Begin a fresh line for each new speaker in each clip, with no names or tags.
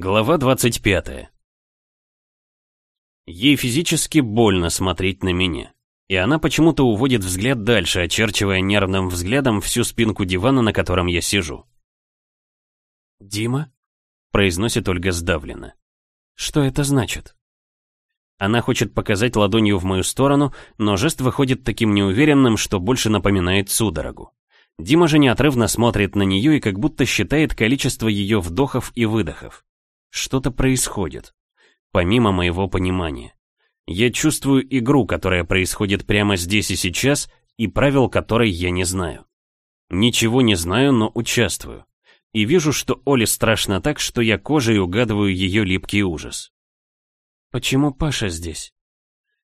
Глава 25. Ей физически больно смотреть на меня. И она почему-то уводит взгляд дальше, очерчивая нервным взглядом всю спинку дивана, на котором я сижу. «Дима?» — произносит Ольга сдавленно. «Что это значит?» Она хочет показать ладонью в мою сторону, но жест выходит таким неуверенным, что больше напоминает судорогу. Дима же неотрывно смотрит на нее и как будто считает количество ее вдохов и выдохов. Что-то происходит, помимо моего понимания. Я чувствую игру, которая происходит прямо здесь и сейчас, и правил которой я не знаю. Ничего не знаю, но участвую. И вижу, что Оле страшно так, что я кожей угадываю ее липкий ужас. «Почему Паша здесь?»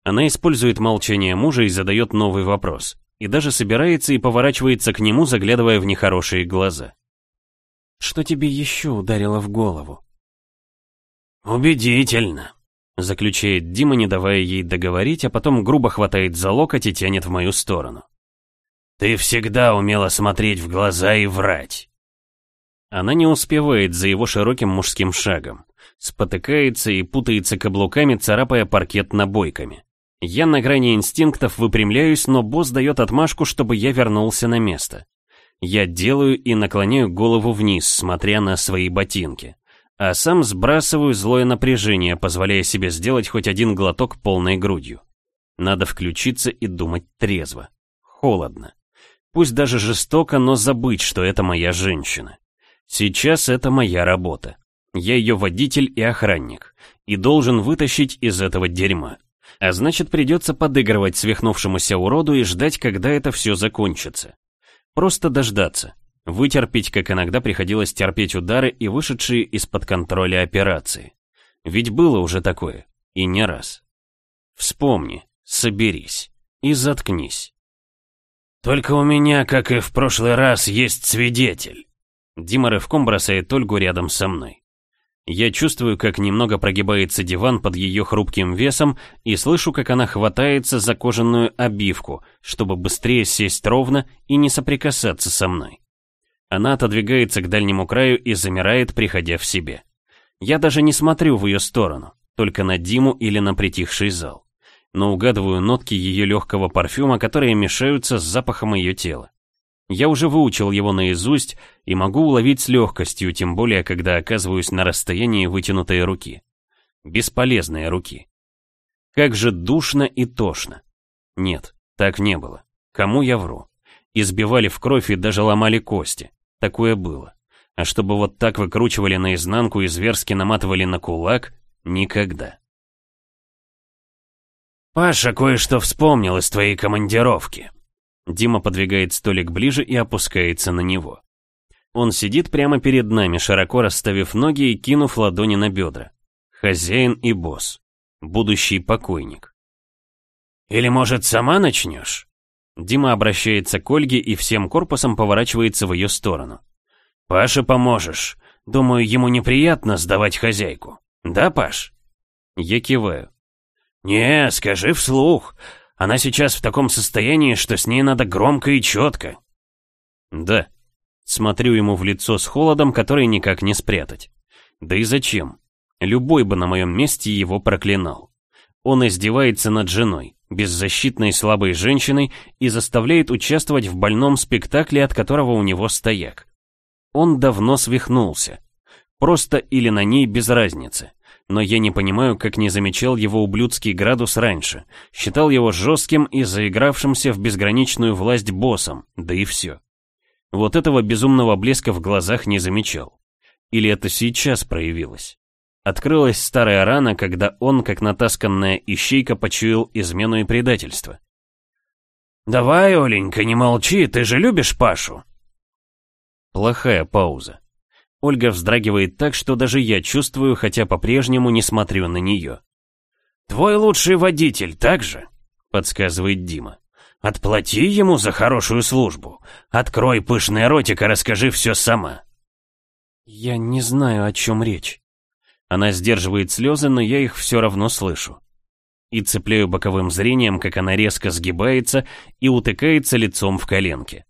Она использует молчание мужа и задает новый вопрос. И даже собирается и поворачивается к нему, заглядывая в нехорошие глаза. «Что тебе еще ударило в голову?»
«Убедительно», — заключает Дима, не давая ей договорить, а потом грубо хватает за локоть и тянет в мою сторону. «Ты всегда умела смотреть в глаза и врать».
Она не успевает за его широким мужским шагом. Спотыкается и путается каблуками, царапая паркет набойками. Я на грани инстинктов выпрямляюсь, но босс дает отмашку, чтобы я вернулся на место. Я делаю и наклоняю голову вниз, смотря на свои ботинки. А сам сбрасываю злое напряжение, позволяя себе сделать хоть один глоток полной грудью. Надо включиться и думать трезво. Холодно. Пусть даже жестоко, но забыть, что это моя женщина. Сейчас это моя работа. Я ее водитель и охранник, и должен вытащить из этого дерьма. А значит, придется подыгрывать свихнувшемуся уроду и ждать, когда это все закончится. Просто дождаться. Вытерпеть, как иногда приходилось терпеть удары и вышедшие из-под контроля операции. Ведь было уже такое, и не раз. Вспомни, соберись и заткнись.
«Только у меня, как и в прошлый раз, есть свидетель».
Дима рывком бросает Ольгу рядом со мной. Я чувствую, как немного прогибается диван под ее хрупким весом и слышу, как она хватается за кожаную обивку, чтобы быстрее сесть ровно и не соприкасаться со мной. Она отодвигается к дальнему краю и замирает, приходя в себе. Я даже не смотрю в ее сторону, только на Диму или на притихший зал. Но угадываю нотки ее легкого парфюма, которые мешаются с запахом ее тела. Я уже выучил его наизусть и могу уловить с легкостью, тем более, когда оказываюсь на расстоянии вытянутой руки. Бесполезные руки. Как же душно и тошно. Нет, так не было. Кому я вру? Избивали в кровь и даже ломали кости. Такое было. А чтобы вот так выкручивали наизнанку и зверски наматывали на кулак, никогда.
«Паша кое-что вспомнил из твоей командировки»,
Дима подвигает столик ближе и опускается на него. Он сидит прямо перед нами, широко расставив ноги и кинув ладони на бедра. Хозяин и босс. Будущий покойник.
«Или, может, сама начнешь?»
Дима обращается к Ольге и всем корпусом поворачивается в ее сторону.
«Паше поможешь. Думаю, ему неприятно сдавать хозяйку. Да, Паш?»
Я киваю.
«Не, скажи вслух. Она сейчас в таком состоянии, что с ней надо громко и четко.
Да. Смотрю ему в лицо с холодом, который никак не спрятать. Да и зачем? Любой бы на моем месте его проклинал. Он издевается над женой, беззащитной слабой женщиной, и заставляет участвовать в больном спектакле, от которого у него стояк. Он давно свихнулся. Просто или на ней без разницы но я не понимаю, как не замечал его ублюдский градус раньше. Считал его жестким и заигравшимся в безграничную власть боссом, да и все. Вот этого безумного блеска в глазах не замечал. Или это сейчас проявилось? Открылась старая рана, когда он, как натасканная ищейка, почуял измену и предательство.
«Давай, Оленька, не молчи, ты же любишь Пашу!»
Плохая пауза. Ольга вздрагивает так, что даже я чувствую, хотя по-прежнему не смотрю на нее.
«Твой лучший водитель, так же?»
— подсказывает Дима.
«Отплати ему за хорошую службу. Открой пышный ротик и расскажи все сама».
«Я не знаю, о чем речь». Она сдерживает слезы, но я их все равно слышу. И цепляю боковым зрением, как она резко сгибается и утыкается лицом в коленки.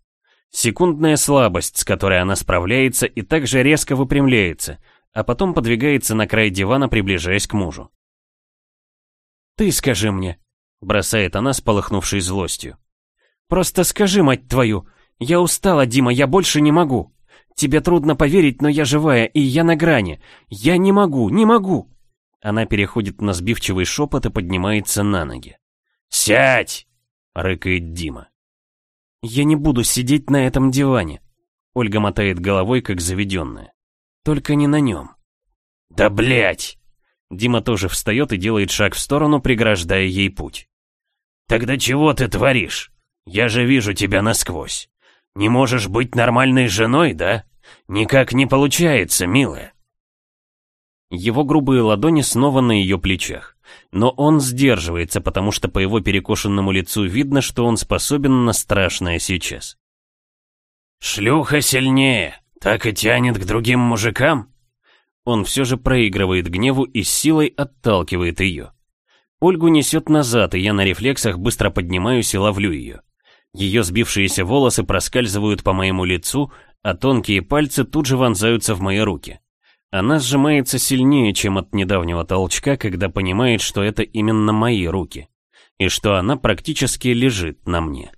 Секундная слабость, с которой она справляется и также резко выпрямляется, а потом подвигается на край дивана, приближаясь к мужу. «Ты скажи мне», — бросает она с злостью. «Просто скажи, мать твою, я устала, Дима, я больше не могу. Тебе трудно поверить, но я живая, и я на грани. Я не могу, не могу!» Она переходит на сбивчивый шепот и поднимается на ноги.
«Сядь!»
— рыкает Дима. «Я не буду сидеть на этом диване», — Ольга мотает головой, как заведенная. «Только не на нем».
«Да блять!»
Дима тоже встает и делает шаг в сторону, преграждая ей путь.
«Тогда чего ты творишь? Я же вижу тебя насквозь. Не можешь быть нормальной женой, да? Никак не получается, милая».
Его грубые ладони снова на ее плечах. Но он сдерживается, потому что по его перекошенному лицу видно, что он способен на страшное сейчас.
«Шлюха сильнее, так и тянет к другим мужикам?»
Он все же проигрывает гневу и с силой отталкивает ее. Ольгу несет назад, и я на рефлексах быстро поднимаюсь и ловлю ее. Ее сбившиеся волосы проскальзывают по моему лицу, а тонкие пальцы тут же вонзаются в мои руки. Она сжимается сильнее, чем от недавнего толчка, когда понимает, что это именно мои руки, и что она практически лежит на мне.